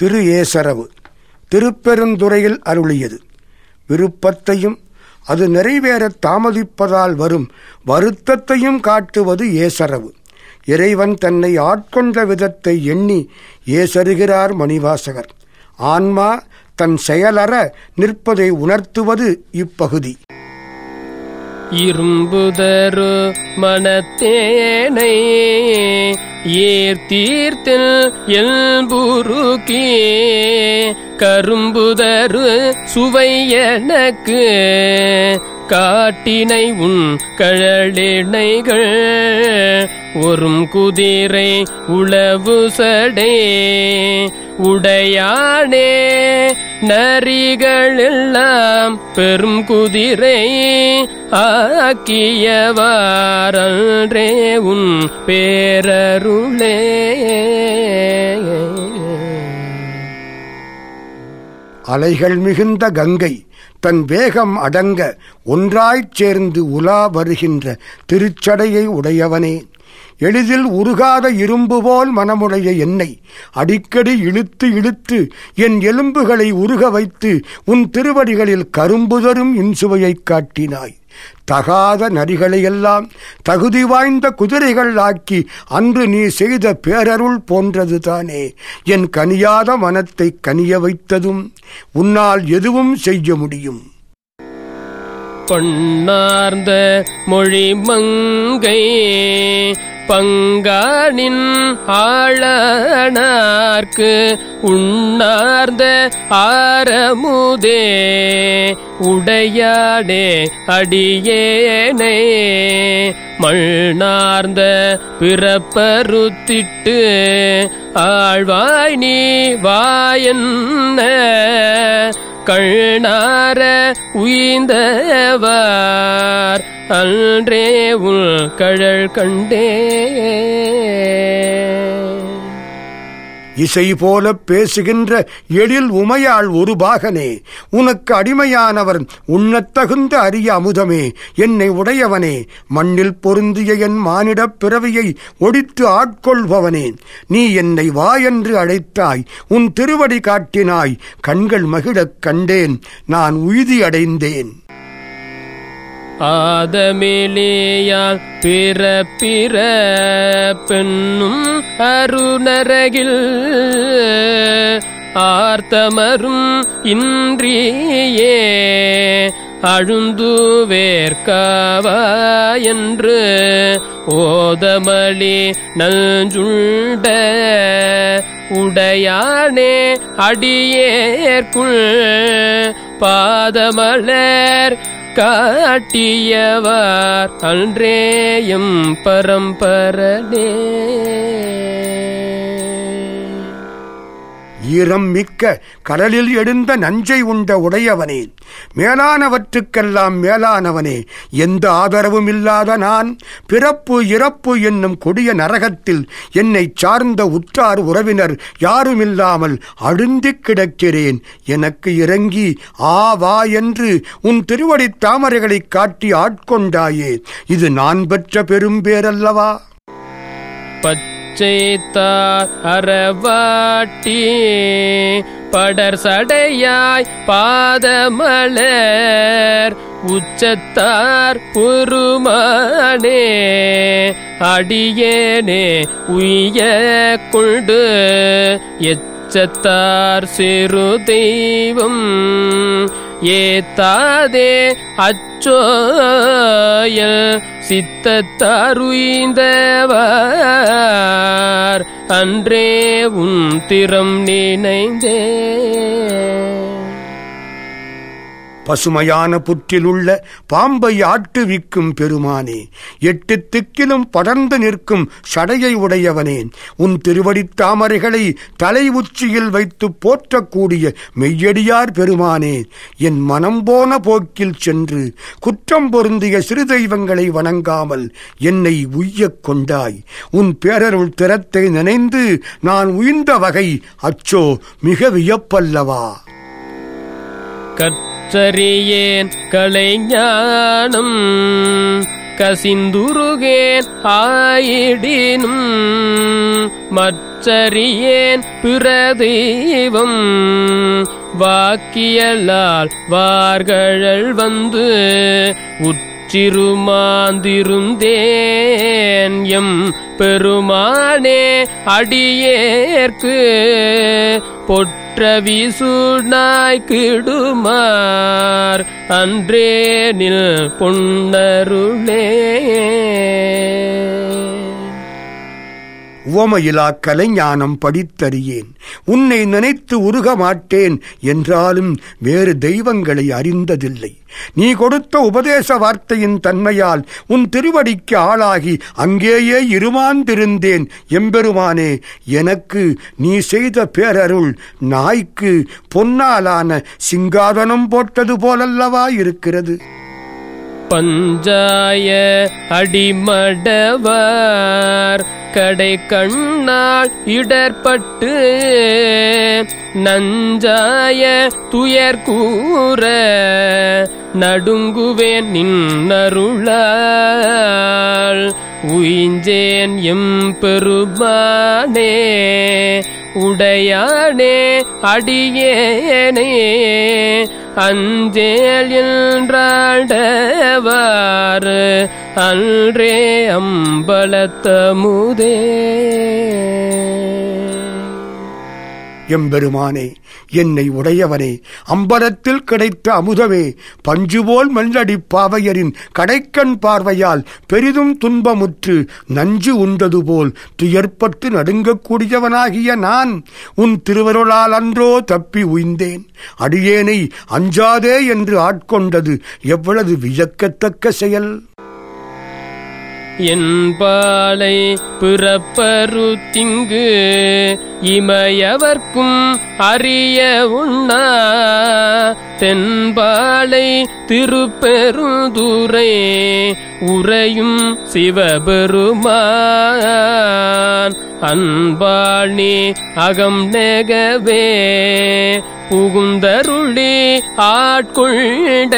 திரு ஏசரவு திருப்பெருந்துறையில் அருளியது. விருப்பத்தையும் அது நிறைவேறத் தாமதிப்பதால் வரும் வருத்தத்தையும் காட்டுவது ஏசரவு. இறைவன் தன்னை ஆட்கொண்ட விதத்தை எண்ணி ஏசருகிறார் மணிவாசகர். ஆன்மா தன் செயலற நிற்பதை உணர்த்துவது இப்பகுதி. இரும்புதரு மனத்தேனை ஏர்த்தீர்த்தில் எல்புருக்கே. கரும்புதரு சுவை எனக்கு காட்டினை உன் கழலிணைகள் ஒரும் குதிரை உளவு சடே உடையானே நரிகளெல்லாம் பெரும் குதிரை ஆக்கியவாரன்றே உன் பேரருளே. அலைகள் மிகுந்த கங்கை தன் வேகம் அடங்க ஒன்றாய்ச் சேர்ந்து உலா வருகின்ற திருச்சடையை உடையவனே. எளிதில் உருகாத இரும்பு போல் மனமுடைய என்னை அடிக்கடி இழுத்து இழுத்து என் எலும்புகளை உருக வைத்து உன் திருவடிகளில் கரும்பு தரும் இன்சுவையைக் காட்டினாய். தகாத நரிகளையெல்லாம் தகுதி வாய்ந்த குதிரைகள் ஆக்கி அன்று நீ செய்த பேரருள் போன்றதுதானே என் கனியாத மனத்தை கனிய வைத்ததும் உன்னால் எதுவும் செய்ய முடியும். பொன்னார்ந்த மொழி மங்கை பங்கானின் ஆளனார்க்கு உண்ணார்ந்த ஆரமுதே. உடையாடே அடியேனே. மண்ணார்ந்த பிறப்பருத்திட்டு ஆழ்வாய் நீ வாயன்ன. கண்ணார உய்ந்தவார். அன்றே உள் கழல் கண்டே. இசை போல பேசுகின்ற எழில் உமையாள் ஒரு பாகனே உனக்கு அடிமையானவர் உண்ணத்தகுந்த அரிய அமுதமே என்னை உடையவனே மண்ணில் பொருந்திய என் மானிடப் பிறவியை ஒடித்து ஆட்கொள்பவனே நீ என்னை வா என்று அழைத்தாய் உன் திருவடி காட்டினாய் கண்கள் மகிழக் கண்டேன் நான் உய்தி அடைந்தேன். ஆதமேலேயால் பிற பிற பெண்ணும் அருணரகில் ஆர்த்தமரும் இன்றியே அழுந்து வேர்க்காவா என்று ஓதமளி நஞ்சுண்ட உடையானே அடியேற்குள் பாதமலர் காட்டியவார் அன்றேயும் பரம்பரனே. ஈரம் மிக்க கடலில் எழுந்த நஞ்சை உண்ட உடையவனே. மேலானவற்றுக்கெல்லாம் மேலானவனே. எந்த ஆதரவும் இல்லாத நான். பிறப்பு இறப்பு என்னும் கொடிய நரகத்தில் என்னை சார்ந்த உற்றார் உறவினர் யாருமில்லாமல் அழுந்திக் கிடக்கிறேன். எனக்கு இறங்கி ஆ வா என்று உன் திருவடித் தாமரைகளைக் காட்டி ஆட்கொண்டாயே. இது நான் பெற்ற பெரும்பேரல்லவா பேரல்லவா? செய்தார் அறவாட்டி படர் சடையாய் பாதமலர் உச்சத்தார் புருமானே அடியேனே உய்ய கொண்டு எச்சத்தார் சிறு தெய்வம் ஏத்தாதே அச்சோயல் சித்தத்தாருய்ந்தவார் அன்றே உன் திறம் நினைந்தே. பசுமையான புற்றிலுள்ள பாம்பை ஆட்டுவிக்கும் பெருமானே எட்டு திக்கிலும் படர்ந்து நிற்கும் சடையை உடையவனே உன் திருவடித் தாமரைகளை தலை உச்சியில் வைத்து போற்றக்கூடிய மெய்யடியார் பெருமானே என் மனம் போன போக்கில் சென்று குற்றம் பொருந்திய சிறு தெய்வங்களை வணங்காமல் என்னை உய்யக் கொண்டாய். உன் பேரருள் திறத்தை நினைந்து நான் உயிர்ந்த வகை அச்சோ மிக வியப்பல்லவா. கற்றறியேன் கலைஞானம் கசிந்துருகேன் ஆயிடினும் மற்றறியேன் பிற வாக்கியலால் வார்கழல் வந்து சிறுமாந்திருந்தேன். எம் பெருமானே அடியேற்கு பொற்ற விசுநாய் கிடுமார். அன்றேனில் பொன்னருளே. உவமையிலா கலைஞானம் படித்தறியேன். உன்னை நினைத்து உருக மாட்டேன் என்றாலும் வேறு தெய்வங்களை அறிந்ததில்லை. நீ கொடுத்த உபதேச வார்த்தையின் தன்மையால் உன் திருவடிக்கு ஆளாகி அங்கேயே இருமாந்திருந்தேன். எம்பெருமானே எனக்கு நீ செய்த பேரருள் நாய்க்கு பொன்னாலான சிங்காதனம் போட்டது போலல்லவா இருக்கிறது? பஞ்சாய அடிமடவார் கடை கண்ணால் இடர்பட்டு நஞ்சாய துயர் கூற நடுங்குவேன் நின்னருளால். உயிஞ்சேன் எம் பெருமானே உடையானே அடியேனே அஞ்சேல் என்றாழ்டவாறு அன்றே அம்பலத்தமுதே. எம்பெருமானே என்னை உடையவனே. அம்பலத்தில் கிடைத்த அமுதமே பஞ்சுபோல் மல்லடி பாவையரின் கடைக்கண் பார்வையால் பெரிதும் துன்பமுற்று நஞ்சு உண்டது போல் துயர்பட்டு நடுங்கக்கூடியவனாகிய நான் உன் திருவருளால் அன்றோ தப்பி உய்ந்தேன். அடியேனை அஞ்சாதே என்று ஆட்கொண்டது எவ்வளவு வியக்கத்தக்க செயல். என்பாலை பிறப்பரு திங்கு இமையவர்க்கும் அறிய உண்ணா. தென்பாலை திருப்பெருந்துரை உறையும் சிவபெருமான். அன்பாள் நீ அகம் நெகவே புகுந்தருளி ஆட்கொண்ட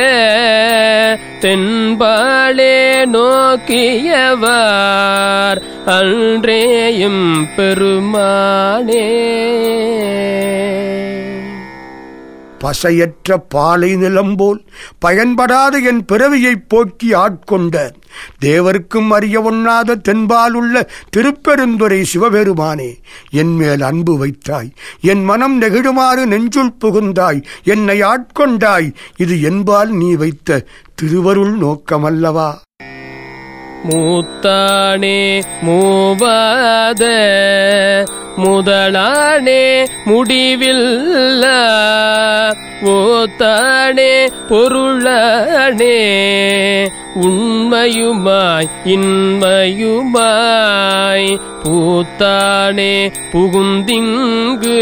தென்பாலே நோக்கியவார் அன்றேயும் பெருமானே. பசையற்ற பாலை நிலம்போல் பயன்படாத என் பிறவியைப் போக்கி ஆட்கொண்ட தேவருக்கும் அறிய ஒண்ணாத தென்பாலுள்ள திருப்பெருந்துரை சிவபெருமானே என் மேல் அன்பு வைத்தாய் என் மனம் நெகிழுமாறு நெஞ்சுள் புகுந்தாய் என்னை ஆட்கொண்டாய் இது என்பால் நீ வைத்த திருவருள் நோக்கமல்லவா? மூத்தானே மூவாத முதலானே முடிவில்ல. ஓத்தானே பொருளானே. உண்மையுமாய் இன்மையுமாய். பூத்தானே புகுந்திங்கு.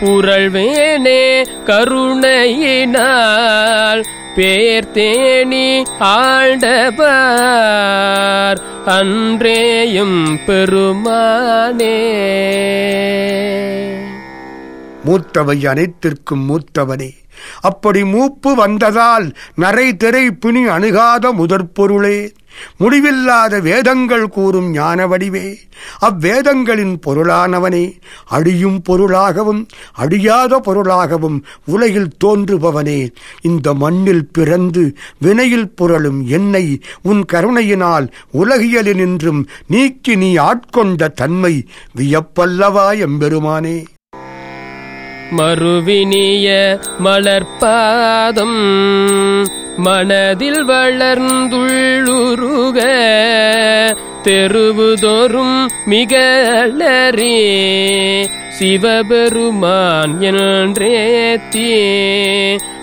புரள்வேனே கருணையினால். பேர்த்தேனி ஆண்டபார் அன்றேயும் பெருமானே. மூத்தவை அனைத்திற்கும் மூத்தவனே. அப்படி மூப்பு வந்ததால் நரை திரை பிணி அணுகாத முதற்பொருளே. முடிவில்லாத வேதங்கள் கூறும் ஞான வடிவே அவ்வேதங்களின் பொருளானவனே அழியும் பொருளாகவும் அழியாத பொருளாகவும் உலகில் தோன்றுபவனே. இந்த மண்ணில் பிறந்து வினையில் புரளும் என்னை உன் கருணையினால் உலகியலினின்றும் நீக்கி நீ ஆட்கொண்ட தன்மை வியப்பல்லவா எம்பெருமானே. மறுவினிய மலர்பாதம் மனதில் வளர்ந்துள்ளுருக தெருவுதோறும் மிக அலறி சிவபெருமான் என்றேத்தி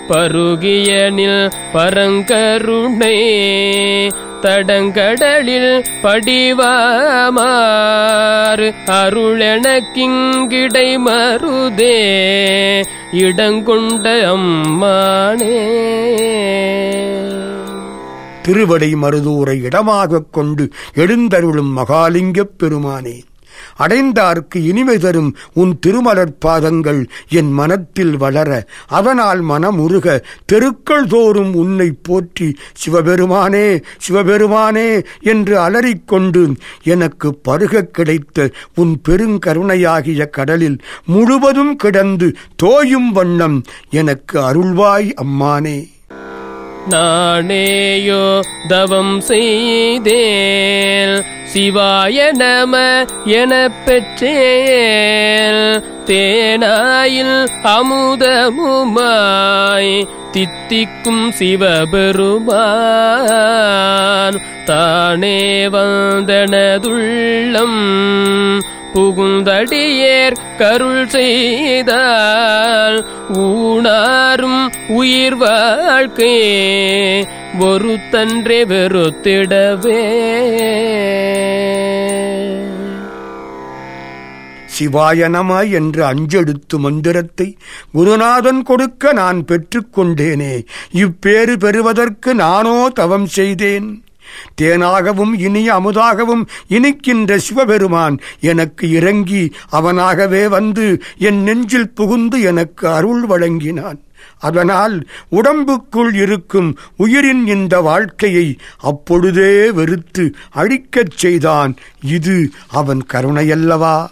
பருகியனில் பரங்கருணை. தடங்கடலில் படிவாமாறு அருளெனக்கிங்கிடை மருதே இடங்கொண்ட அம்மானே. திருவடை மருதூரை இடமாகக் கொண்டு எழுந்தருளும் மகாலிங்கப் பெருமானே. அடைந்தார்க்கு இனிமை தரும் உன் திருமலர் பாதங்கள் என் மனத்தில் வளர அதனால் மனமுருக தெருக்கள் தோறும் உன்னை போற்றி சிவபெருமானே சிவபெருமானே என்று அலறிக்கொண்டு எனக்கு பருகக் கிடைத்த உன் பெருங்கருணையாகிய கடலில் முழுவதும் கிடந்து தோயும் வண்ணம் எனக்கு அருள்வாய் அம்மானே. நானேயோ தவம் செய்தேன் சிவாய நம என பெற்றேன் தேனாயில் அமுதமுமாய் தித்திக்கும் சிவபெருமான். தானே வந்தனதுள்ளம். புகுந்தடியேர் கருள் செய்தால் ஊனாரும் உயிர் வாழ்க்கையே ஒரு தன்றே வெறுத்திடவே. சிவாய நம என்ற அஞ்செழுத்து மந்திரத்தை குருநாதன் கொடுக்க நான் பெற்றுக்கொண்டேனே. இப்பேறு பெறுவதற்கு நானோ தவம் செய்தேன். தேனாகவும் இனிய அமுதாகவும் இனிக்கின்ற சிவபெருமான் எனக்கு இறங்கி அவனாகவே வந்து என் நெஞ்சில் புகுந்து எனக்கு அருள் வழங்கினான். அதனால் உடம்புக்குள் இருக்கும் உயிரின் இந்த வாழ்க்கையை அப்பொழுதே வெறுத்து அழிக்கச் செய்தான். இது அவன் கருணையல்லவா?